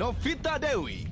no fita deui.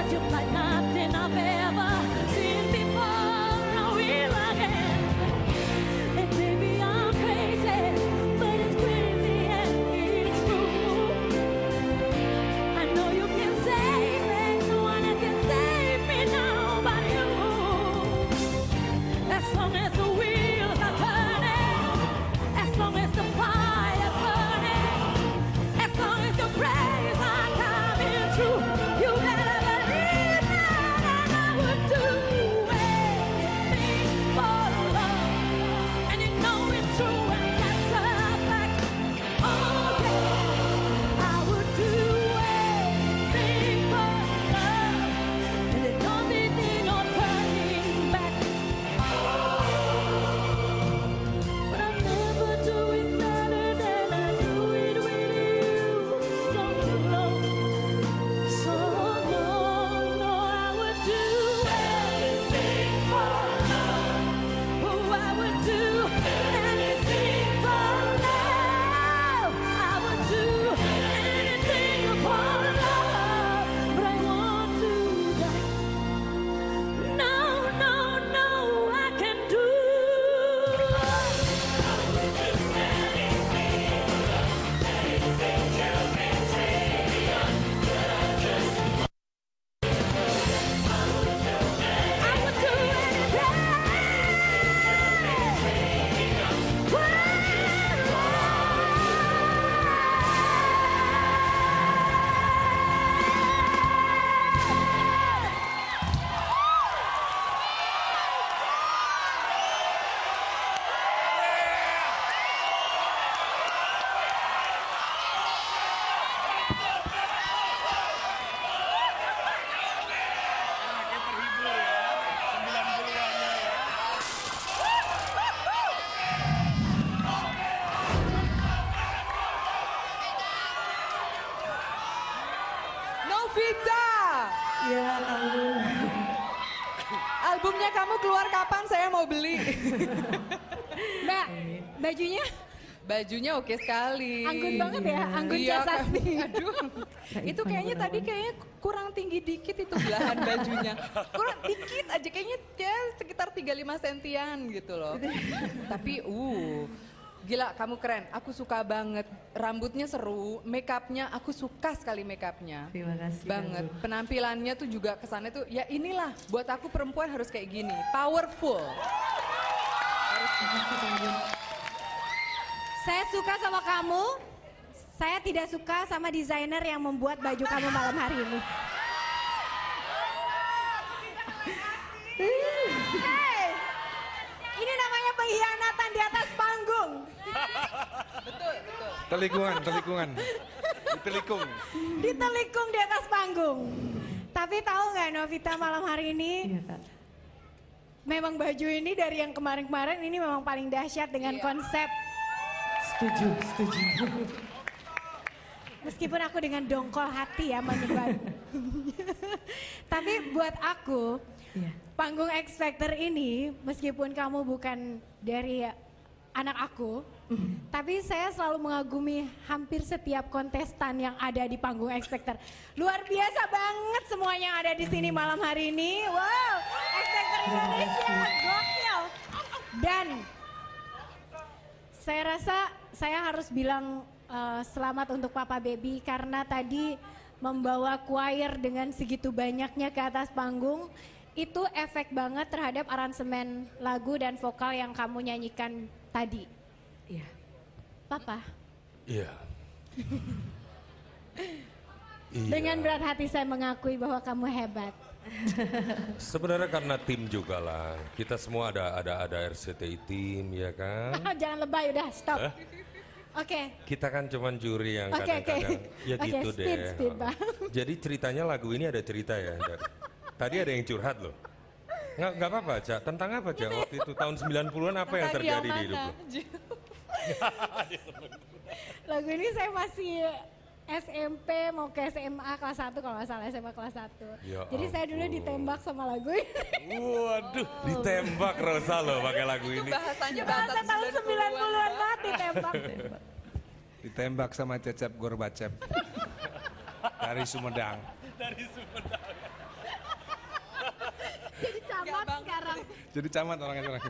espacio para keluar kapan? Saya mau beli. Mbak, bajunya Bajunya oke sekali. Anggun banget ya, Anggun Iya, Casasmi. Aduh, itu kayaknya tadi kayaknya kurang tinggi dikit itu belahan bajunya. Kurang dikit aja kayaknya ya sekitar 35 sentian gitu loh. Tapi uh Gila, kamu keren. Aku suka banget. Rambutnya seru, make upnya aku suka sekali make upnya. Terima kasih. Banget. Kak. Penampilannya tuh juga kesannya tuh ya inilah buat aku perempuan harus kayak gini, powerful. saya suka sama kamu. Saya tidak suka sama desainer yang membuat baju kamu malam hari ini. Hey, ini namanya pengkhianatan di atas panggung. Betul, betul. Telikungan, telikungan. Telikung. Ditelikung di atas panggung. Tapi tahu nggak Novita malam hari ini Iya kak. memang baju ini dari yang kemarin-kemarin ini memang paling dahsyat dengan Iya. konsep Setuju, setuju. meskipun aku dengan dongkol hati ya menyembah Tapi buat aku, Iya. panggung X Factor ini meskipun kamu bukan dari anak aku, tapi saya selalu mengagumi hampir setiap kontestan yang ada di panggung X Factor. Luar biasa banget semuanya yang ada di sini malam hari ini. Wow, X Factor Indonesia, gokil. Dan saya rasa saya harus bilang eh, selamat untuk Papa Baby karena tadi membawa choir dengan segitu banyaknya ke atas panggung itu efek banget terhadap aransemen lagu dan vokal yang kamu nyanyikan tadi. Iya. Papa, Iya. Iya. dengan berat hati saya mengakui bahwa kamu hebat. Sebenarnya karena tim juga lah. Kita semua ada ada ada RCTI tim ya kan. Jangan lebay udah, stop. Oke. Kita kan cuman juri yang Oke, oke. kadang-kadang ya Oke, gitu speed, deh. speed, Bang. Jadi ceritanya lagu ini ada cerita ya. Tadi ada yang curhat loh. Nggak, nggak apa-apa, Cak. Tentang apa, Cak? Waktu itu tahun 90-an apa yang terjadi di Yamana. Lagu ini saya masih SMP mau ke SMA kelas 1 kalau nggak salah SMA kelas 1. Ya Jadi saya dulu ditembak sama lagu ini. Waduh, ditembak Rosa loh pakai lagu Itu ini. bahasanya bahasa Bahasa tahun 90-an banget ditembak. Ditembak sama Cecep Gorbacep. Dari Sumedang. Jadi camat sekarang. Jadi camat orangnya sekarang.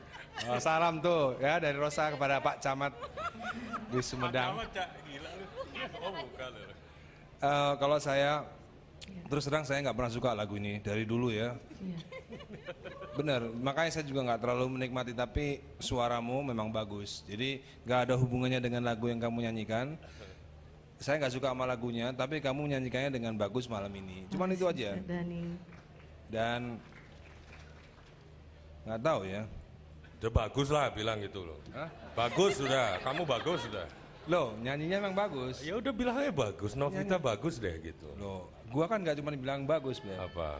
Oh, salam tuh ya dari Rosa kepada Pak Camat di Sumedang. Oh, bukan. Eh, kalau saya terus terang saya nggak pernah suka lagu ini dari dulu ya. Bener, makanya saya juga nggak terlalu menikmati tapi suaramu memang bagus. Jadi nggak ada hubungannya dengan lagu yang kamu nyanyikan. Saya nggak suka sama lagunya, tapi kamu nyanyikannya dengan bagus malam ini. Cuman itu aja. Dani. Dan nggak tahu ya. Udah bagus lah bilang gitu loh. Hah? Bagus sudah, kamu bagus sudah. Loh, nyanyinya emang bagus. Ya udah bilang aja bagus, Novita bagus deh gitu. Loh, gua kan nggak cuma bilang bagus, Beb. Apa?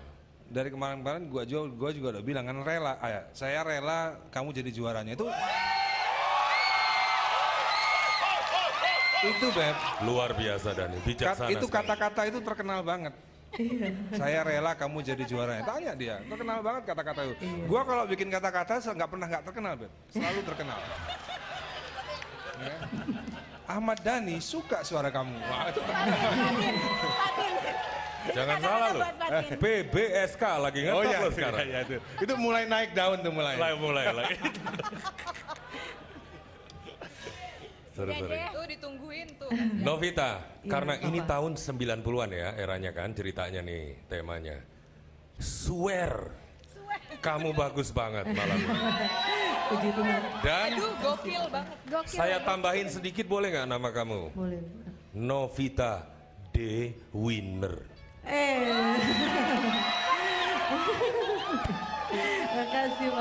Dari kemarin-kemarin gua juga gua juga udah bilang kan rela, ah, ya, saya rela kamu jadi juaranya itu. itu Beb, Luar biasa Dani, Kat- bijaksana. itu sekali. kata-kata itu terkenal banget. Saya rela kamu jadi juaranya. Tanya dia, terkenal banget kata-kata itu. Gua kalau bikin kata-kata nggak pernah nggak terkenal, Beb. Selalu terkenal. Ya. Ahmad Dhani suka suara kamu. Wah, itu Fatin. Jangan Kata-kata salah loh. Fatin. PBSK lagi ngetop loh sekarang. iya, itu. itu mulai naik daun tuh mulai. Mulai mulai lagi. Seru, seru. Tuh ditungguin tuh. Novita, Iya, karena ini apa? tahun 90-an ya eranya kan ceritanya nih temanya. Swear. Kamu bagus banget malam ini. Puji Tuhan. Dan Aduh, gokil banget. Gokil. saya tambahin sedikit boleh nggak nama kamu? Boleh. Novita D. Winner. Eh. Makasih Pak.